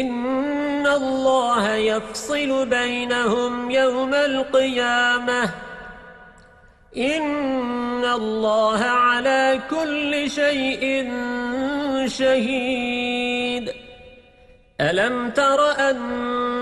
إن الله يفصل بينهم يوم القيامة إن الله على كل شيء شهيد ألم تر أن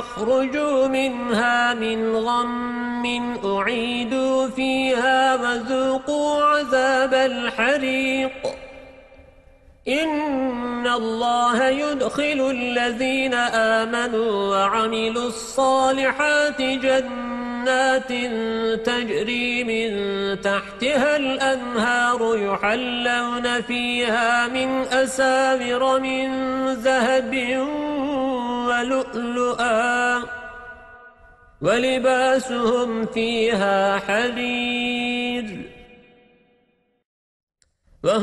يخرجوا منها من غم أعيدوا فيها وذوقوا عذاب الحريق. إن الله يدخل الذين آمنوا وعملوا الصالحات جنات تجري من تحتها الأنهار يحلون فيها من أسامر من ذهب ولؤلؤا ولباسهم فيها حليل